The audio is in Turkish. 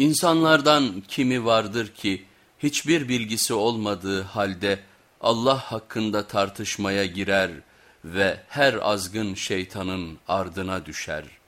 İnsanlardan kimi vardır ki hiçbir bilgisi olmadığı halde Allah hakkında tartışmaya girer ve her azgın şeytanın ardına düşer.''